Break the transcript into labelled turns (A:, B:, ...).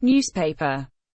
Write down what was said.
A: newspaper.